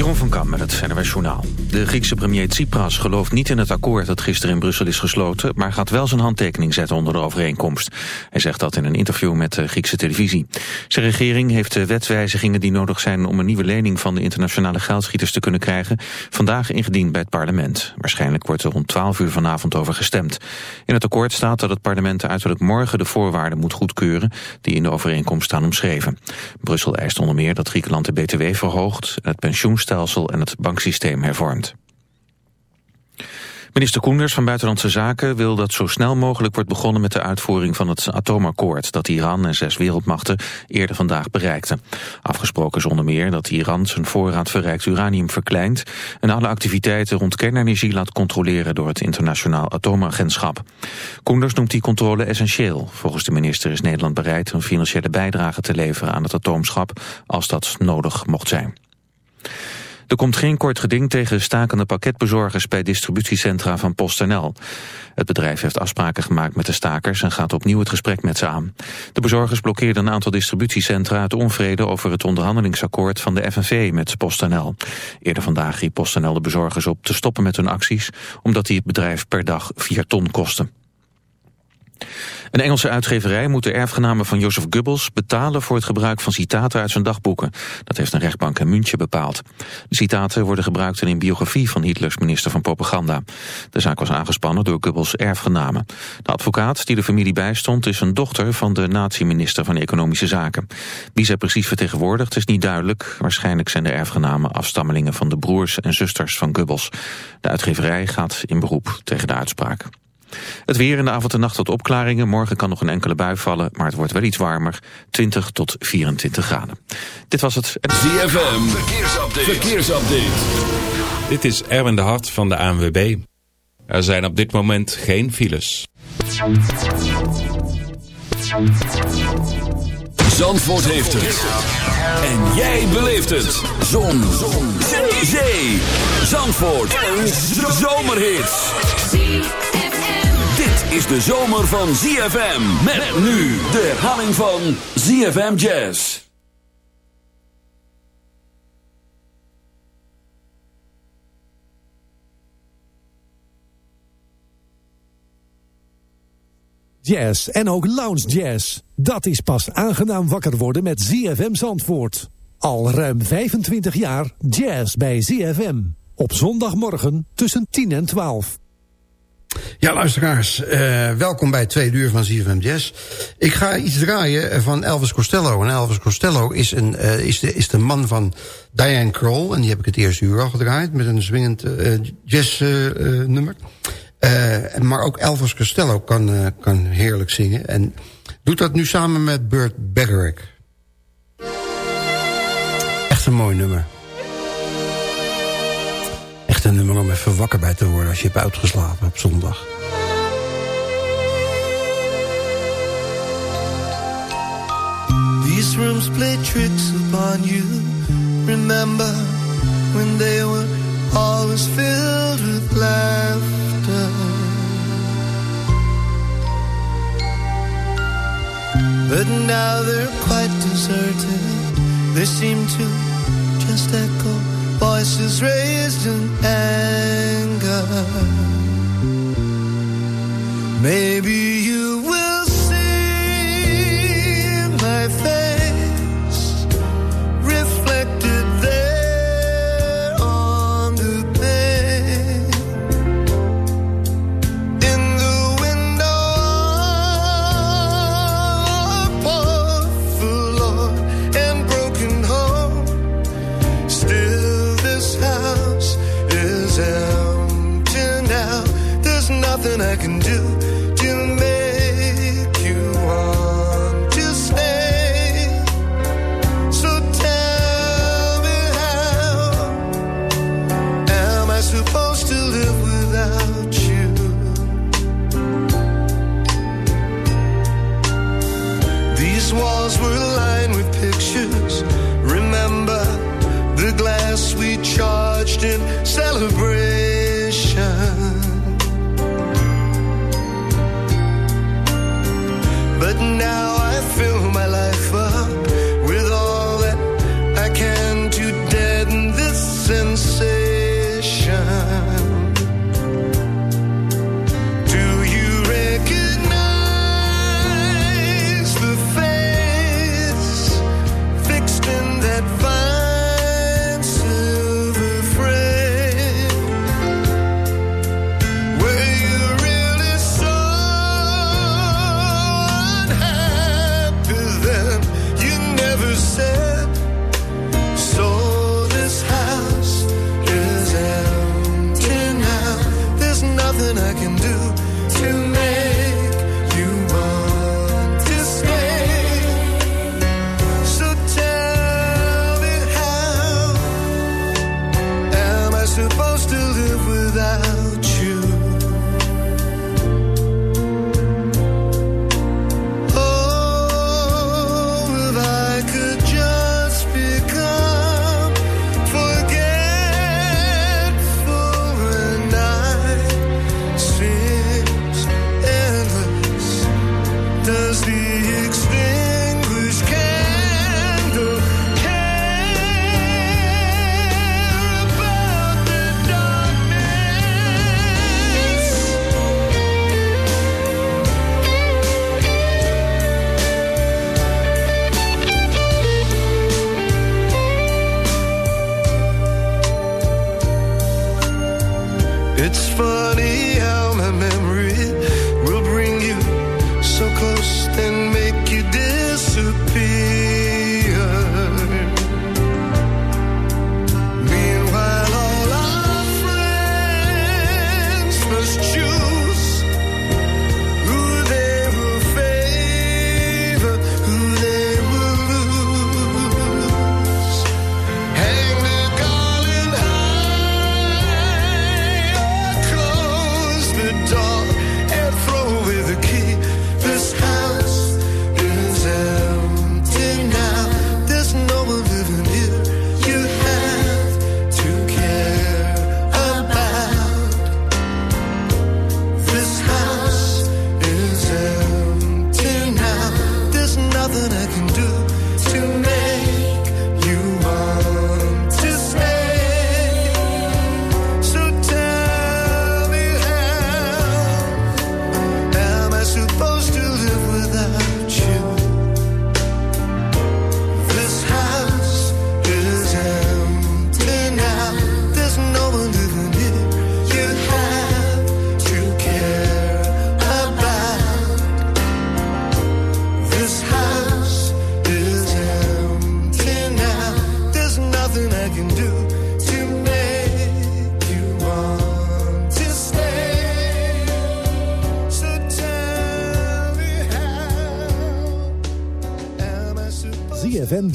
Jeroen van Kam met het NRW. De Griekse premier Tsipras gelooft niet in het akkoord dat gisteren in Brussel is gesloten... maar gaat wel zijn handtekening zetten onder de overeenkomst. Hij zegt dat in een interview met de Griekse televisie. Zijn regering heeft de wetswijzigingen die nodig zijn... om een nieuwe lening van de internationale geldschieters te kunnen krijgen... vandaag ingediend bij het parlement. Waarschijnlijk wordt er rond 12 uur vanavond over gestemd. In het akkoord staat dat het parlement uiterlijk morgen de voorwaarden moet goedkeuren... die in de overeenkomst staan omschreven. Brussel eist onder meer dat Griekenland de BTW verhoogt... het pensioenstelsel en het banksysteem hervormd. Minister Koenders van Buitenlandse Zaken wil dat zo snel mogelijk wordt begonnen met de uitvoering van het atoomakkoord dat Iran en zes wereldmachten eerder vandaag bereikten. Afgesproken is onder meer dat Iran zijn voorraad verrijkt uranium verkleint en alle activiteiten rond kernenergie laat controleren door het internationaal atoomagentschap. Koenders noemt die controle essentieel. Volgens de minister is Nederland bereid een financiële bijdrage te leveren aan het atoomschap als dat nodig mocht zijn. Er komt geen kort geding tegen stakende pakketbezorgers bij distributiecentra van PostNL. Het bedrijf heeft afspraken gemaakt met de stakers en gaat opnieuw het gesprek met ze aan. De bezorgers blokkeerden een aantal distributiecentra uit onvrede over het onderhandelingsakkoord van de FNV met PostNL. Eerder vandaag riep PostNL de bezorgers op te stoppen met hun acties, omdat die het bedrijf per dag 4 ton kosten. Een Engelse uitgeverij moet de erfgenamen van Joseph Goebbels betalen voor het gebruik van citaten uit zijn dagboeken. Dat heeft een rechtbank in München bepaald. De citaten worden gebruikt in een biografie van Hitlers minister van Propaganda. De zaak was aangespannen door Goebbels erfgenamen. De advocaat die de familie bijstond is een dochter van de nazi-minister van Economische Zaken. Wie zij precies vertegenwoordigt is niet duidelijk. Waarschijnlijk zijn de erfgenamen afstammelingen van de broers en zusters van Goebbels. De uitgeverij gaat in beroep tegen de uitspraak. Het weer in de avond en nacht tot opklaringen. Morgen kan nog een enkele bui vallen, maar het wordt wel iets warmer. 20 tot 24 graden. Dit was het... ZFM, verkeersupdate. verkeersupdate. Dit is Erwin de Hart van de ANWB. Er zijn op dit moment geen files. Zandvoort heeft het. En jij beleeft het. Zon. Zon. Zee. Zandvoort. Een zomerhit is de zomer van ZFM. Met, nu de herhaling van ZFM Jazz. Jazz en ook lounge jazz. Dat is pas aangenaam wakker worden met ZFM Zandvoort. Al ruim 25 jaar jazz bij ZFM. Op zondagmorgen tussen 10 en 12. Ja, luisteraars, uh, welkom bij twee uur van ZFM Jazz. Ik ga iets draaien van Elvis Costello. En Elvis Costello is, een, uh, is, de, is de man van Diane Kroll. En die heb ik het eerste uur al gedraaid met een zwingend uh, jazznummer. maar ook Elvis Costello kan, kan heerlijk zingen. En doet dat nu samen met Burt Bacharach. Echt een mooi nummer echt een nummer om even wakker bij te worden... als je hebt uitgeslapen op zondag. These rooms play tricks upon you. Remember when they were always filled with laughter. But now they're quite deserted. They seem to just echo voices raised in anger. Maybe you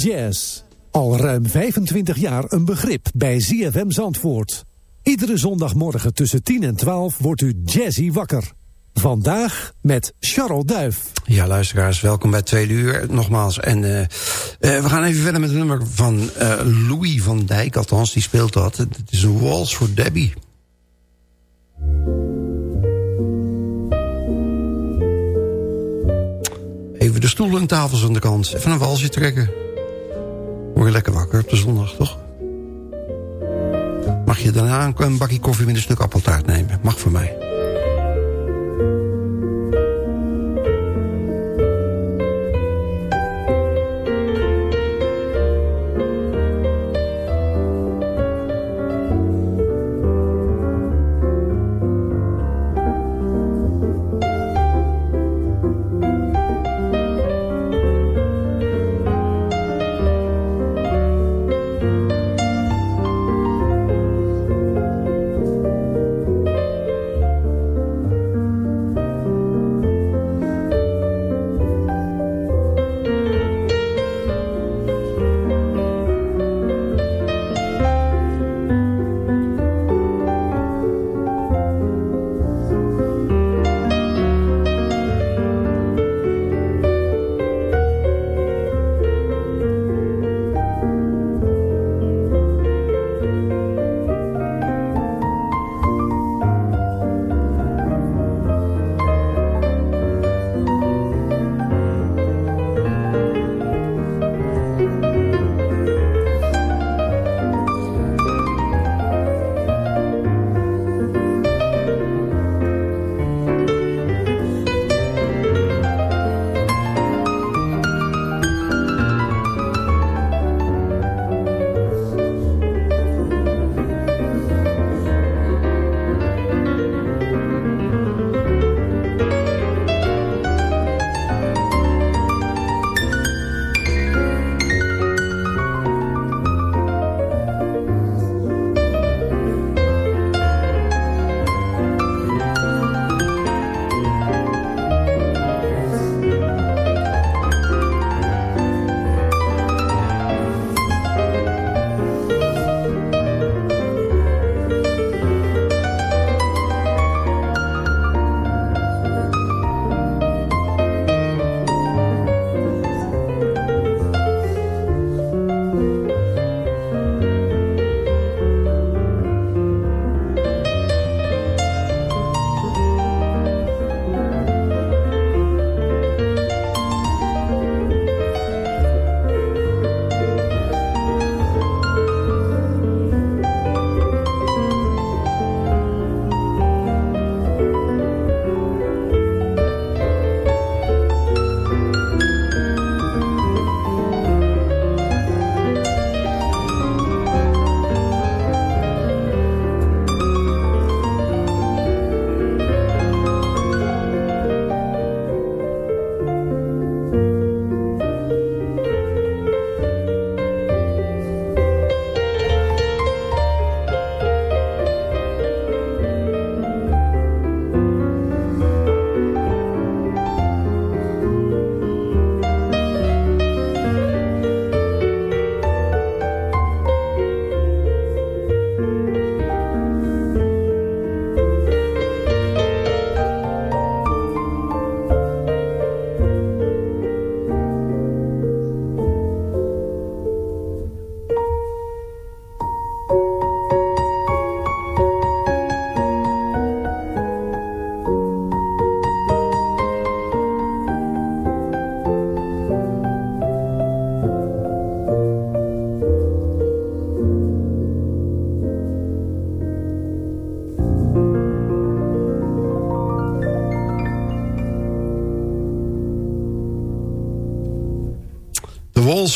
Jazz. Al ruim 25 jaar een begrip bij ZFM Zandvoort. Iedere zondagmorgen tussen 10 en 12 wordt u jazzy wakker. Vandaag met Charles Duif. Ja, luisteraars, welkom bij Tweede Uur nogmaals. En uh, uh, we gaan even verder met het nummer van uh, Louis van Dijk. Althans, die speelt dat. Het is een waltz voor Debbie. Even de stoelen en tafels aan de kant. Even een walsje trekken. Word je lekker wakker op de zondag, toch? Mag je daarna een bakje koffie met een stuk appeltaart nemen? Mag voor mij.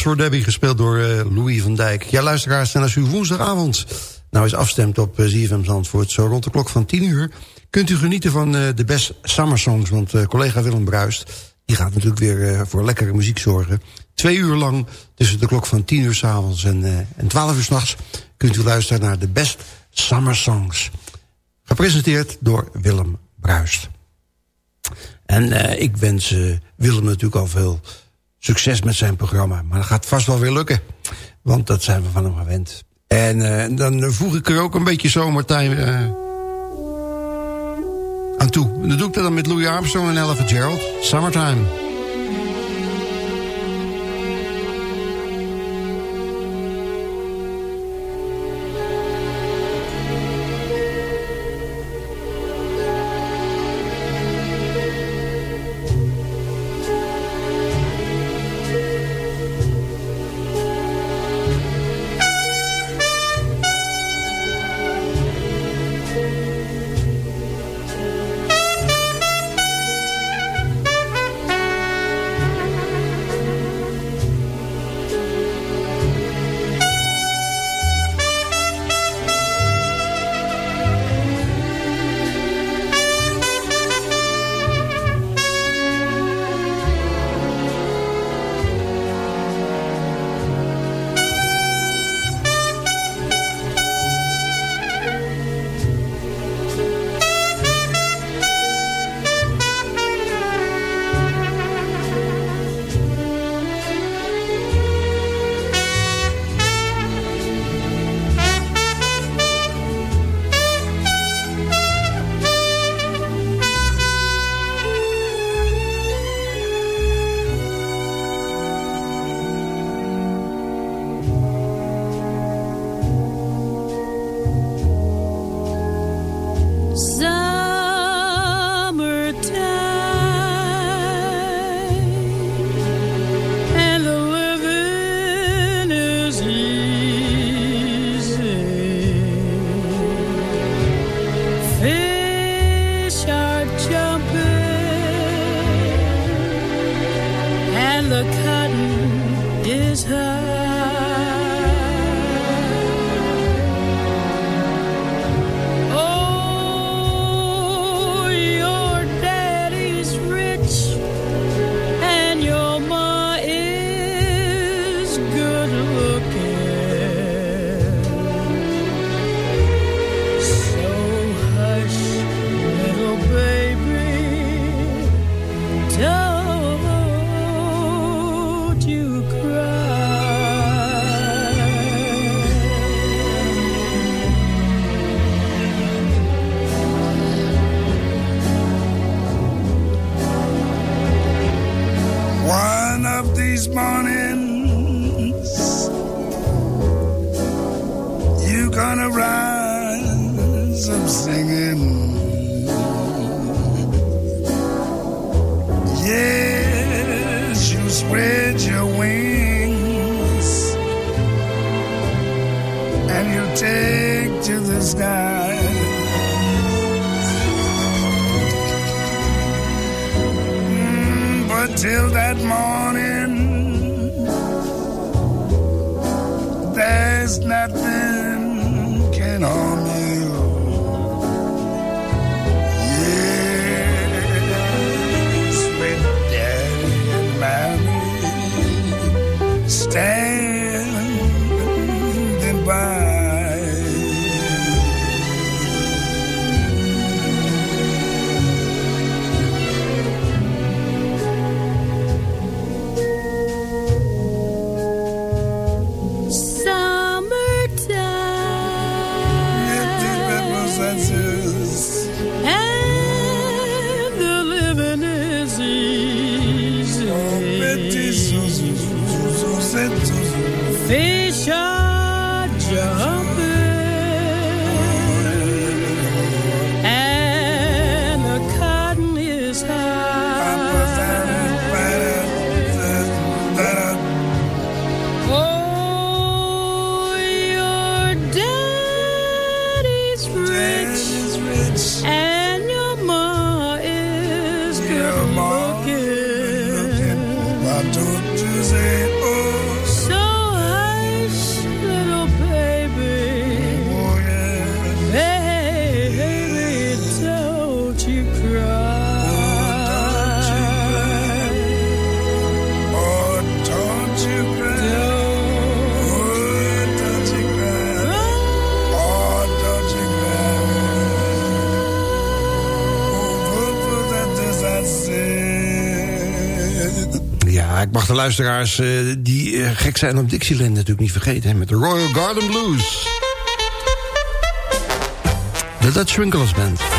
Voor Debbie, gespeeld door uh, Louis van Dijk. Ja, luisteraars, en als u woensdagavond nou eens afstemt op uh, ZFM Zandvoort... zo rond de klok van 10 uur... kunt u genieten van uh, de best summer songs. Want collega Willem Bruist die gaat natuurlijk weer voor lekkere muziek zorgen. Twee uur lang, tussen de klok van 10 uur s'avonds en, en 12 uur s'nachts... kunt u luisteren naar de best summer songs. Gepresenteerd door Willem Bruist. En ik wens Willem natuurlijk al veel succes met zijn programma. Maar dat gaat vast wel weer lukken. Want dat zijn we van hem gewend. En uh, dan voeg ik er ook een beetje zomertijd uh, aan toe. Dan doe ik dat dan met Louis Armstrong en Ella Gerald. Summertime. Luisteraars uh, die uh, gek zijn op Dixieland natuurlijk niet vergeten. Hè, met de Royal Garden Blues. De Dutch Winkles Band.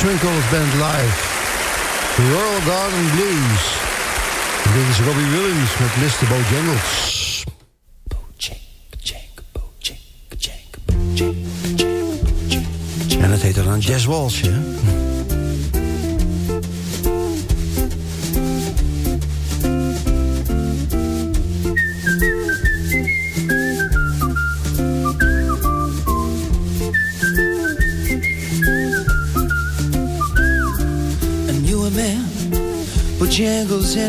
Dutch Winkles Band Live. Royal Garden Blues. dit is Robbie Williams met Mr. Bojangles. En dat heet dan Jazz Walsh, hè?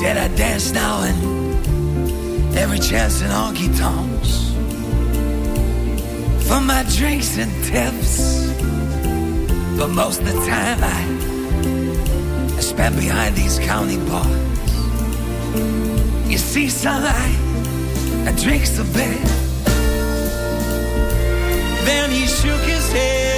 said I dance now and every chance in honky tonks for my drinks and tips. But most of the time I, I spend behind these county bars. You see sunlight, I drink a bit. Then he shook his head.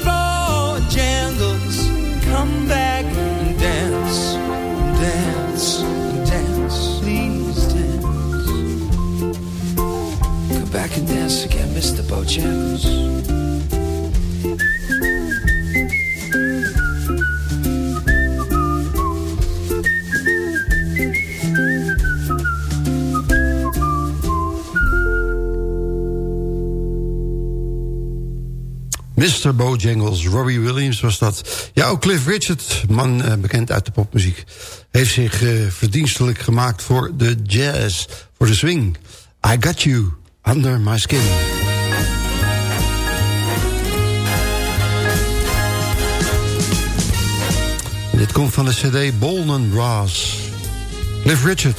Bojangles, come back and dance, dance, dance, please dance. Come back and dance again, Mr. Bojangles. Mr. Bojangles, Robbie Williams was dat. Ja, ook Cliff Richard, man eh, bekend uit de popmuziek... heeft zich eh, verdienstelijk gemaakt voor de jazz, voor de swing. I Got You, Under My Skin. Dit komt van de cd Bolden Brass. Cliff Richard.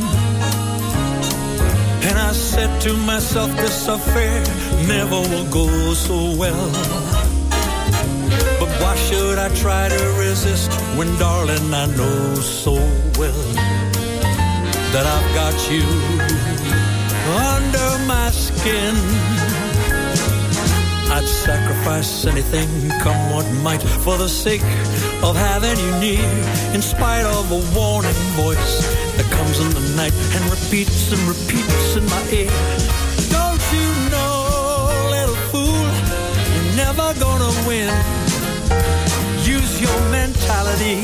And I said to myself, this affair never will go so well. But why should I try to resist when, darling, I know so well that I've got you under my skin? I'd sacrifice anything, come what might, for the sake of having you near, in spite of a warning voice that comes in the night and repeats and repeats in my ear. Don't you know, little fool, you're never gonna win. Use your mentality,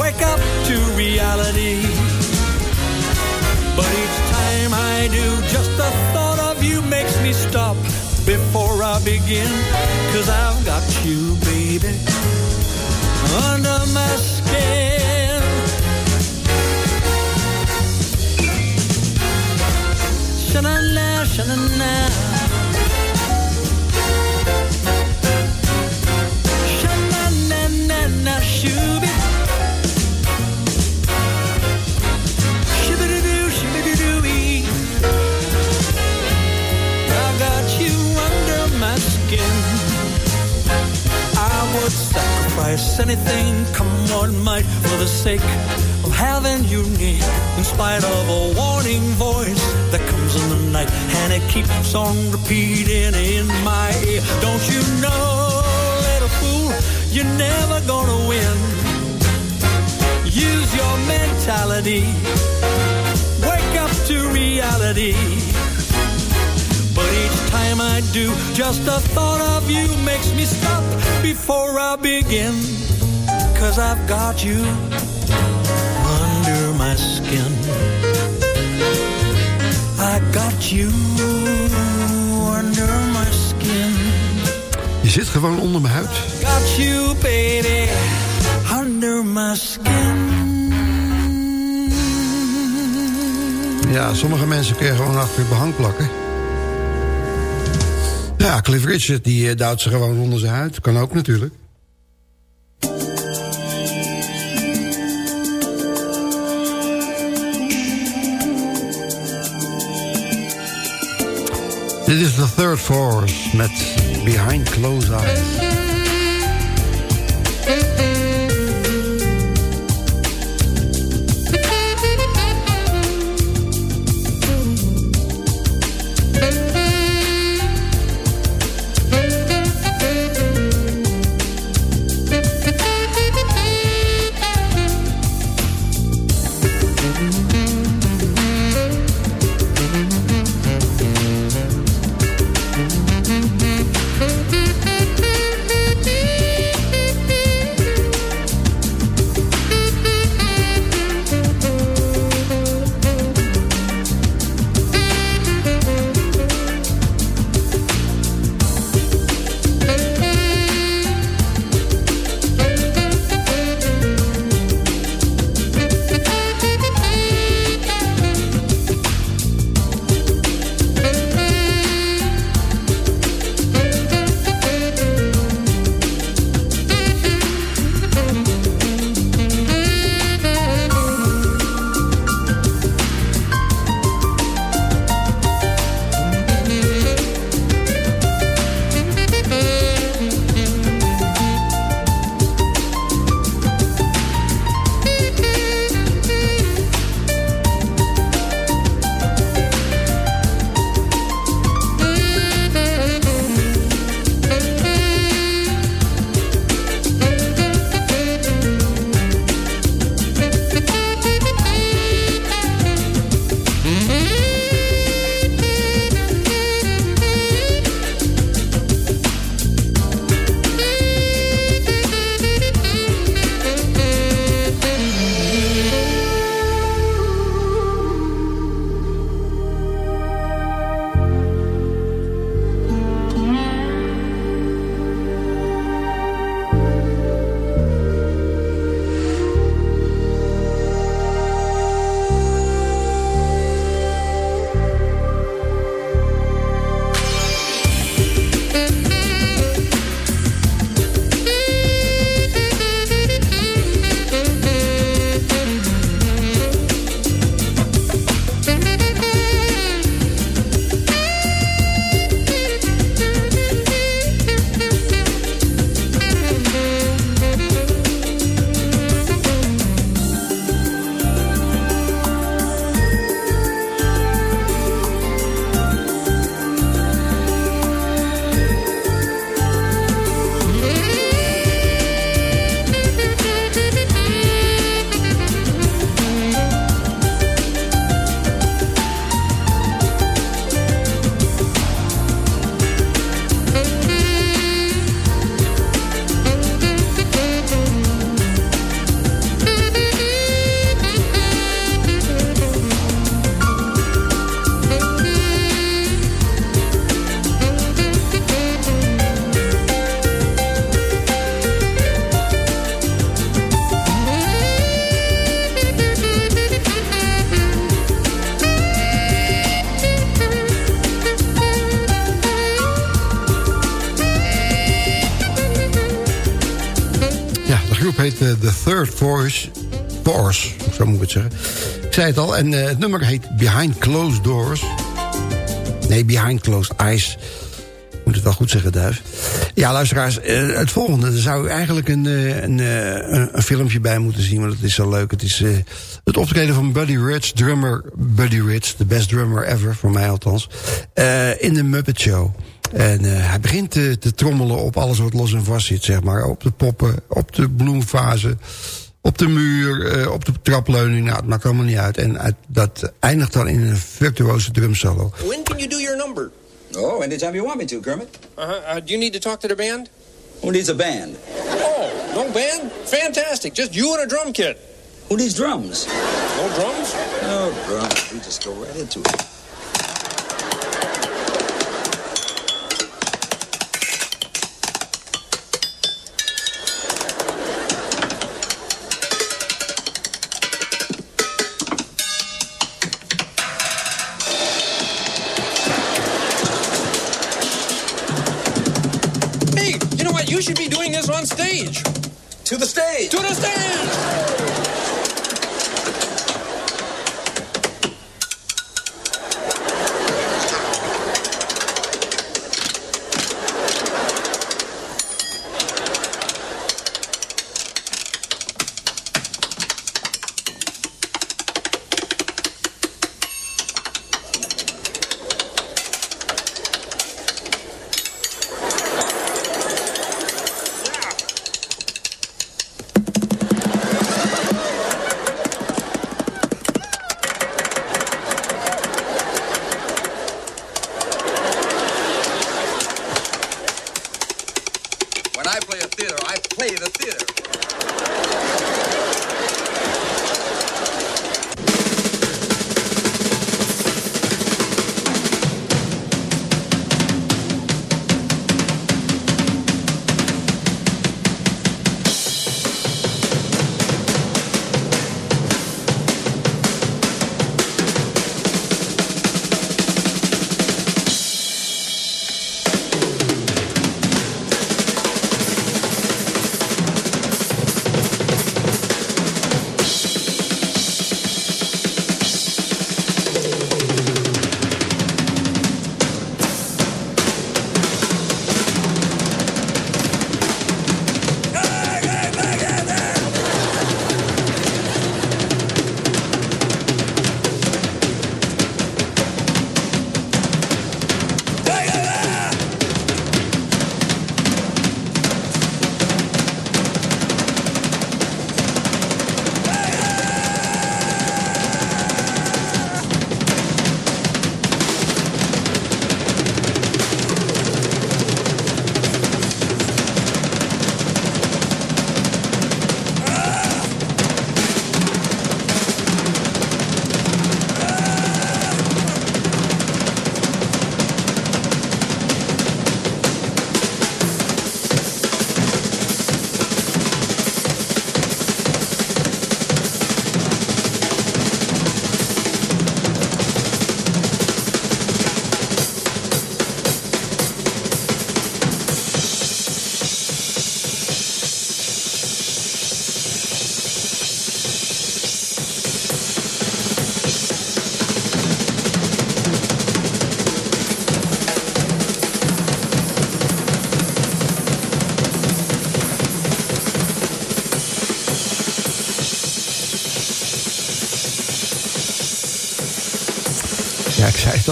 wake up to reality. But each time I do, just the thought of you makes me stop before I begin. Cause I've got you, baby, under my skin. Would sacrifice anything, come what might, for the sake of having you near. In spite of a warning voice that comes in the night, and it keeps on repeating in my ear. Don't you know, little fool, you're never gonna win. Use your mentality, wake up to reality. But each time I do, just the thought of you makes me stop before I begin. Cause I've got you you under my skin. Je zit gewoon onder mijn huid. Got you, baby, under my skin. Ja, sommige mensen kun je gewoon achter je behang plakken. Ja, Cliff Richard die uh, duwt ze gewoon onder zijn huid. Kan ook natuurlijk. Dit is The Third Force met Behind Closed Eyes. Third Force, Force, zo moet ik het zeggen. Ik zei het al, en uh, het nummer heet Behind Closed Doors. Nee, Behind Closed Eyes. Moet het wel goed zeggen, Duif. Ja, luisteraars, uh, het volgende. Daar zou u eigenlijk een, uh, een, een, filmpje bij moeten zien, want het is zo leuk. Het is het optreden van Buddy Rich, drummer Buddy Rich. De best drummer ever, voor mij althans. in de Muppet Show. En uh, hij begint te, te, trommelen op alles wat los en vast zit, zeg maar. Op de poppen, op de bloemfase, op de muur, uh, op de trapleuning. Nou, het maakt allemaal niet uit. En uit, dat eindigt dan in een virtuoze drumsolo. When can you do your number? Oh, anytime you want me to, Kermit. Uh-huh. Uh, do you need to talk to the band? Who needs a band? Oh, no band? Fantastic. Just you and a drum kit. Who needs drums? No drums? No drums. We just go right into it. You should be doing this on stage. To the stage. To the stage!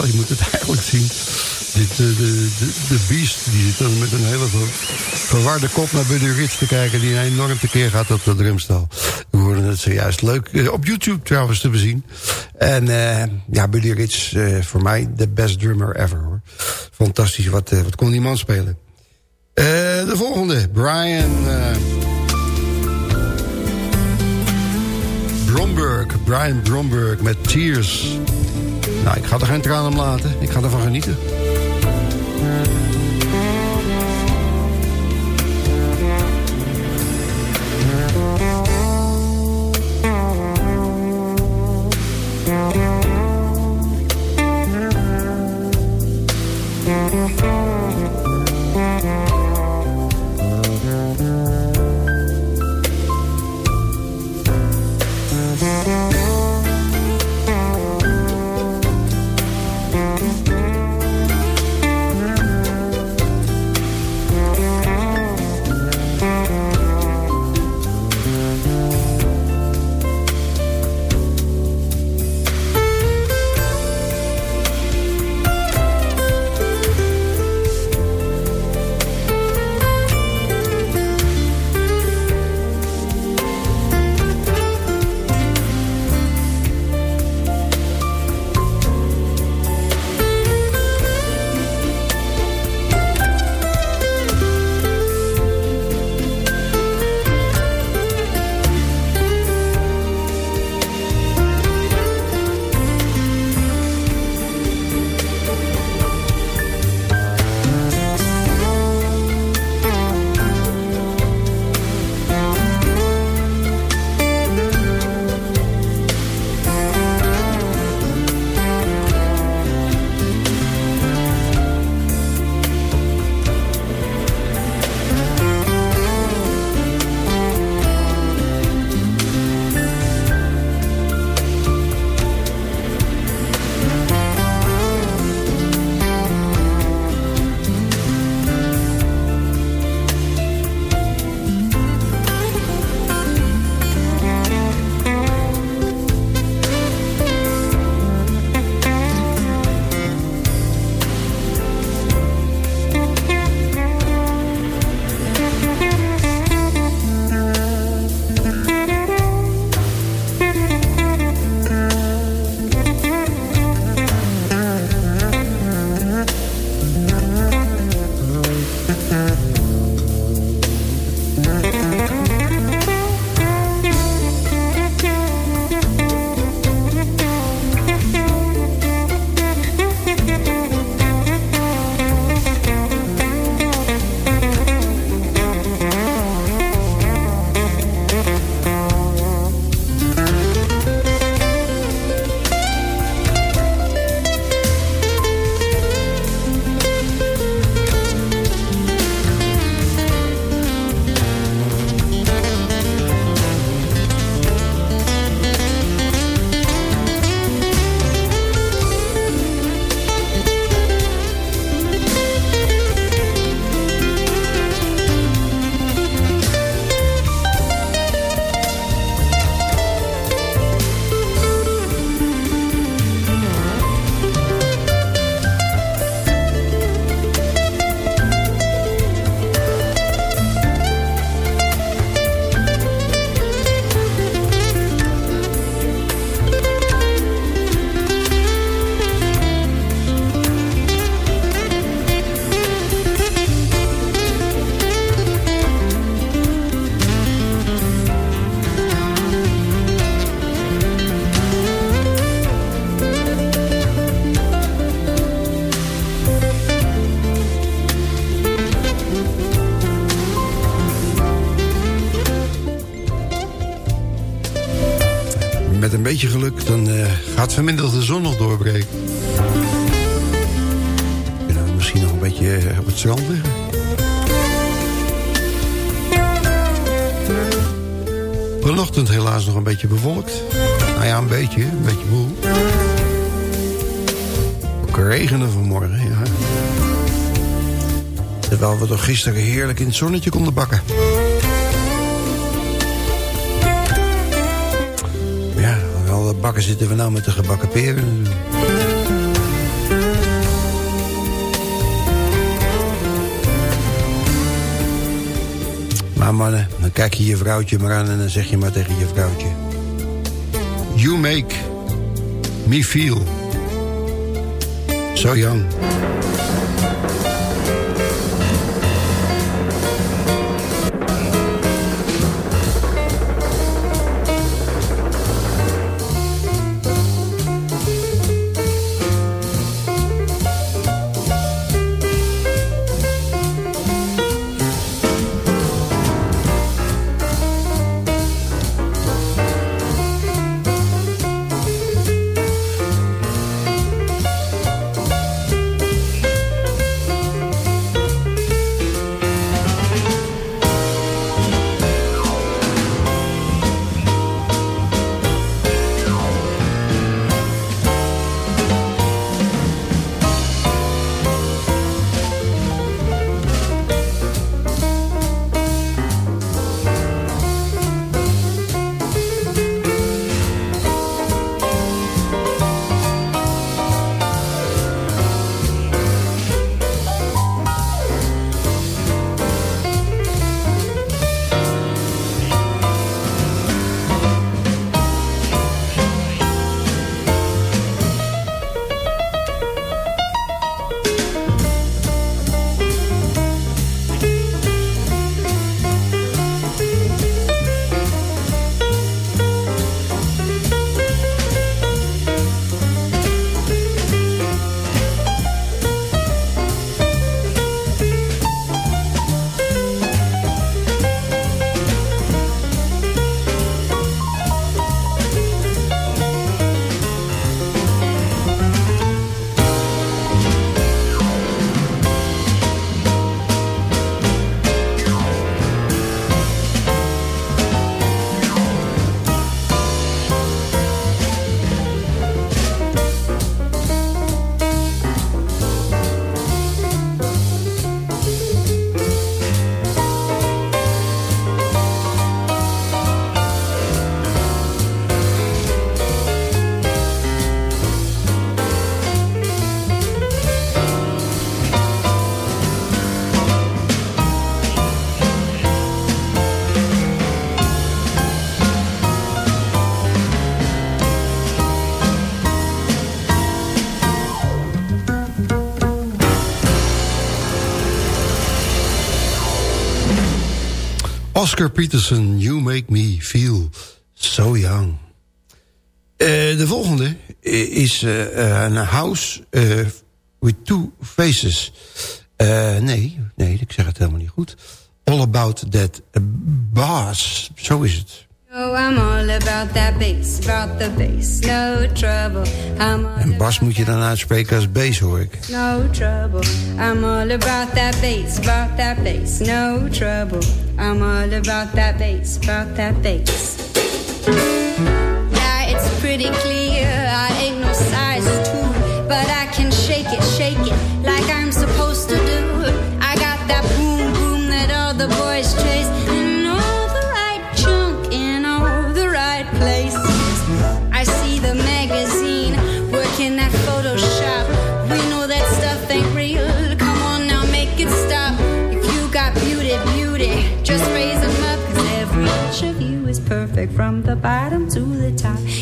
Je moet het eigenlijk zien. Dit, eh, de, de, de Beast die zit dan met een hele ver- verwarde kop naar Buddy Rich te kijken... die enorm tekeer gaat op de drumstal. We hoorden het zojuist leuk. eh, op YouTube trouwens te bezien. En eh, ja, Buddy Rich, voor mij de best drummer ever. hoor. Fantastisch, wat, wat kon die man spelen. De volgende, Brian... Bromberg, Brian Bromberg met Tears. Nou, ik ga er geen tranen om laten. Ik ga ervan genieten. Vanmiddag de zon nog doorbreken. Kunnen we misschien nog een beetje uh, op het strand liggen. Vanochtend helaas nog een beetje bewolkt. Nou ja, een beetje, een beetje boel. Ook regenen vanmorgen, ja. Terwijl we toch gisteren heerlijk in het zonnetje konden bakken. Bakken zitten we nou met de gebakken peren. Maar mannen, dan kijk je je vrouwtje maar aan en dan zeg je maar tegen je vrouwtje. You make me feel so young. Oscar Peterson, You Make Me Feel So Young. Uh, de volgende is uh, een house with two faces. nee, nee, ik zeg het helemaal niet goed. All About That Bass, zo is het. Oh, I'm all about that bass, about the bass, no trouble. En Bas moet je dan uitspreken als bass, hoor ik. No trouble, I'm all about that bass, about that bass, no trouble. I'm all about that bass, about that bass. Yeah, it's pretty clear, I ain't no size two, but I can shake it, shake it, perfect from the bottom to the top.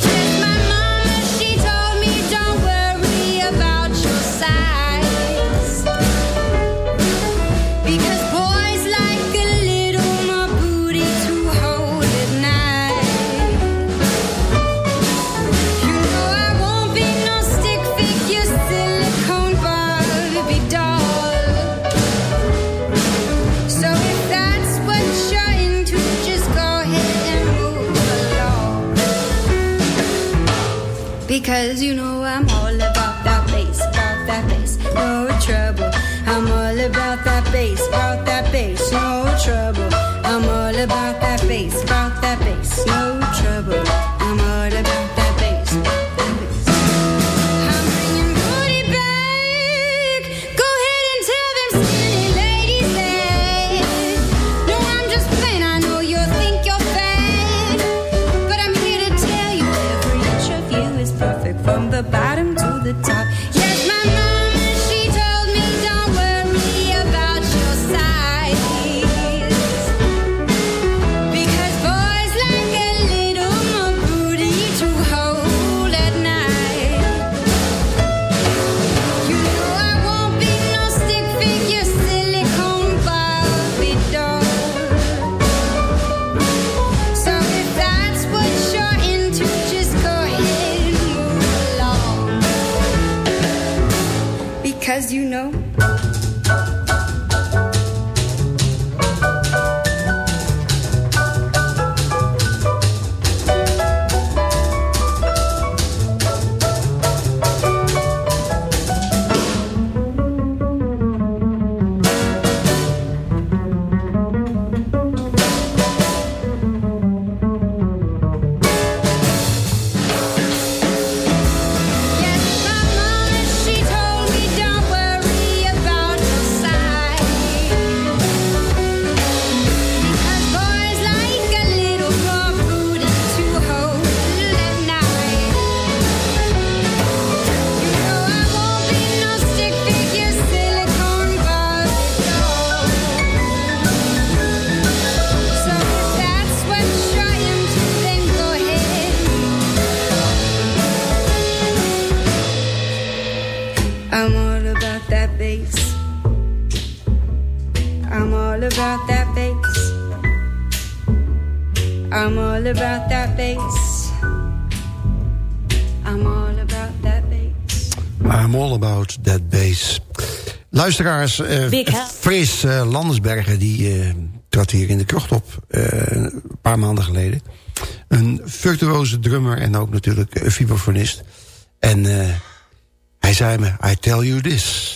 luisteraars, eh, Fris uh, Landersbergen... die eh, trad hier in de krocht op een paar maanden geleden. Een virtuoze drummer en ook natuurlijk een vibrafonist. En hij zei me, I tell you this...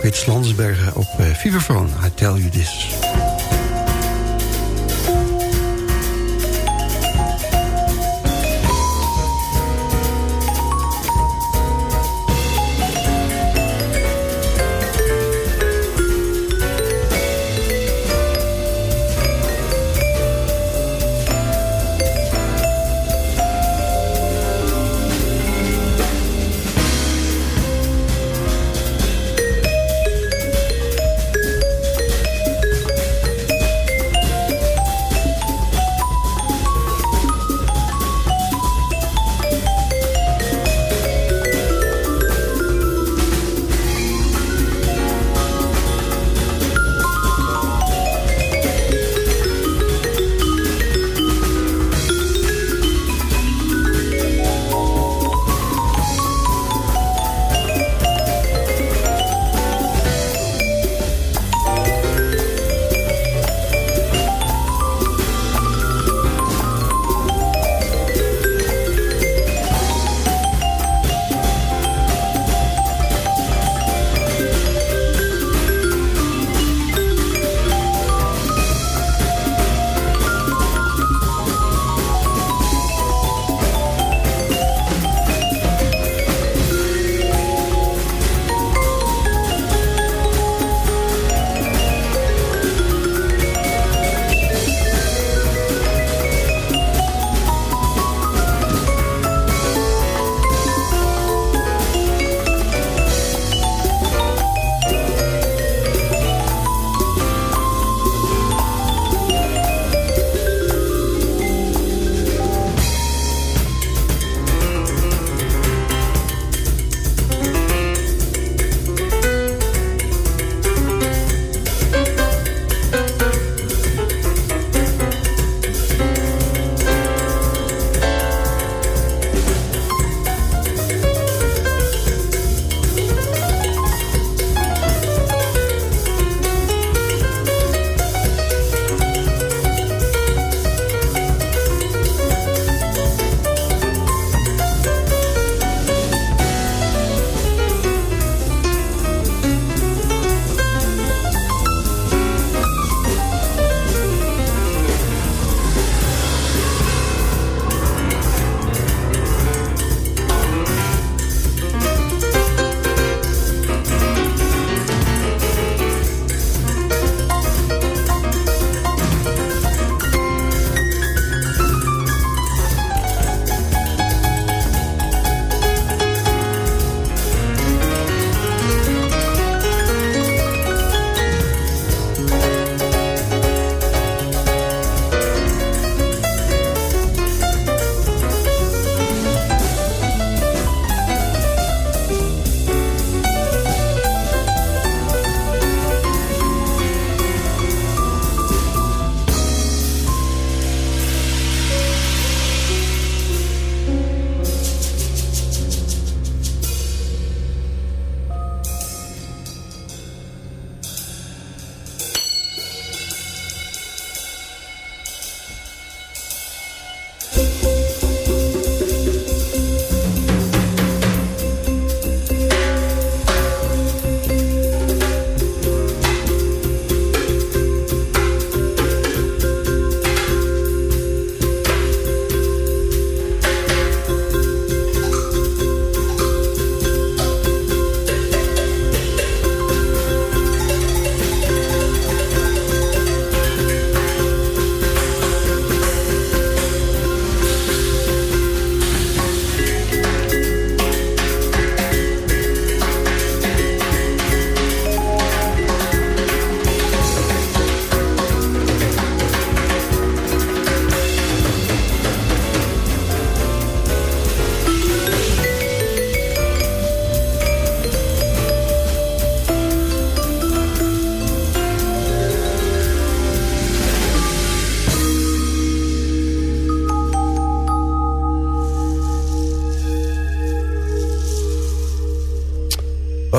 Frits Landsbergen op uh, I tell you this.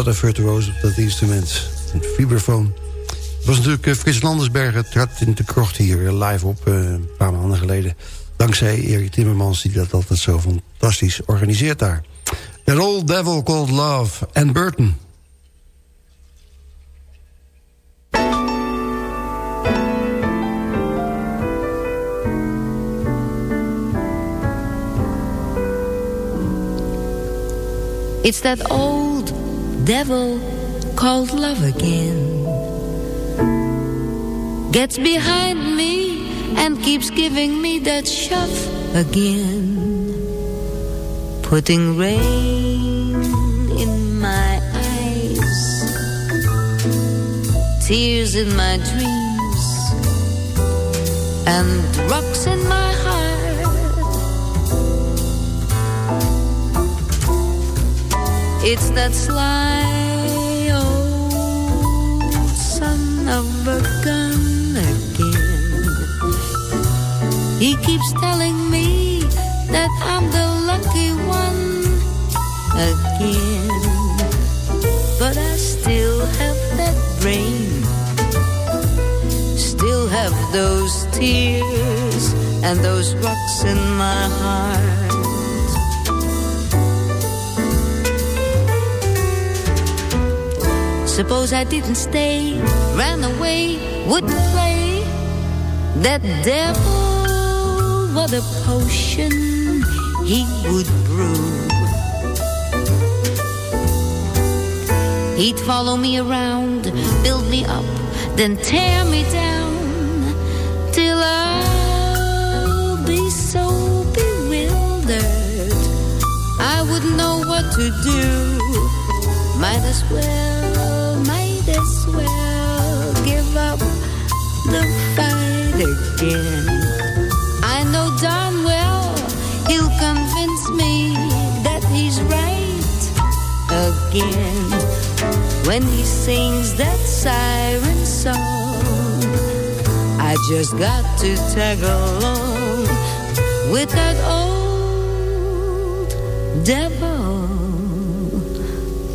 Wat een virtuoos op dat instrument. Een vibrafoon. Het was natuurlijk uh, Frits Landersberger. trad in de krocht hier live op uh, een paar maanden geleden. Dankzij Erik Timmermans die dat altijd zo fantastisch organiseert daar. That Old Devil Called Love. En Burton. It's that old devil called love again. Gets behind me and keeps giving me that shove again. Putting rain in my eyes, tears in my dreams, and rocks in my heart. It's that sly old son of a gun again. He keeps telling me that I'm the lucky one again. But I still have that brain, still have those tears and those rocks in my heart. Suppose I didn't stay, ran away, wouldn't play. That devil, what a potion he would brew. He'd follow me around, build me up, then tear me down. Till I'll be so bewildered. I wouldn't know what to do. Might as well, the fight again. I know darn well he'll convince me that he's right again when he sings that siren song. I just got to tag along with that old devil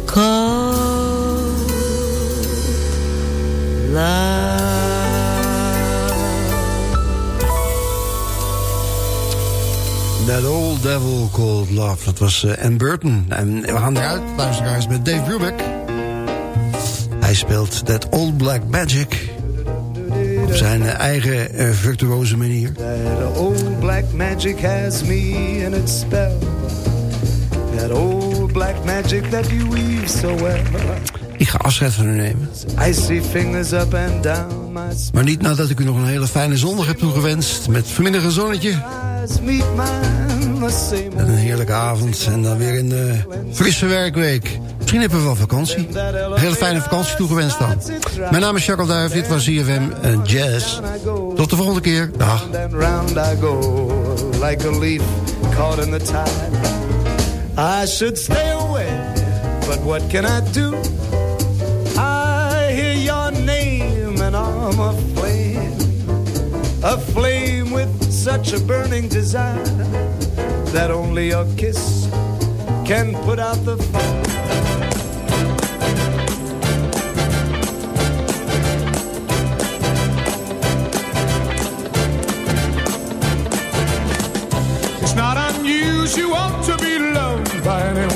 called love. That Old Devil Called Love. Dat was uh, Ann Burton. En we gaan eruit, luisteraars, met Dave Brubeck. Hij speelt That Old Black Magic. Op zijn eigen uh, virtuoze manier. That old black magic has me in its spell. That old black magic that you weave so well. Ik ga afscheid van u nemen. I see fingers up and down my Maar niet nadat ik u nog een hele fijne zondag heb toegewenst. Met vanmiddag een zonnetje. En een heerlijke avond. En dan weer een uh, frisse werkweek. Misschien hebben we wel vakantie. Een hele fijne vakantie toegewenst dan. Mijn naam is Jacques Duif. Dit was ZFM uh, Jazz. Tot de volgende keer. Dag. In. I should stay away, but what can I do? I hear your name and I'm such a burning desire that only a kiss can put out the fire. It's not unusual to be loved by anyone.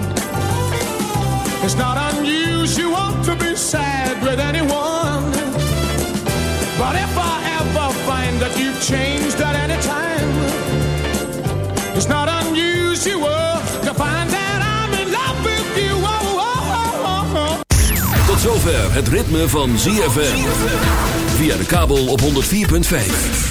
It's not unusual to be sad with anyone. But if I ever find that you've changed at any time, it's not unusual to find that I'm in love with you. Oh, oh, oh, oh. Tot zover het ritme van ZFM. Via de kabel op 104.5.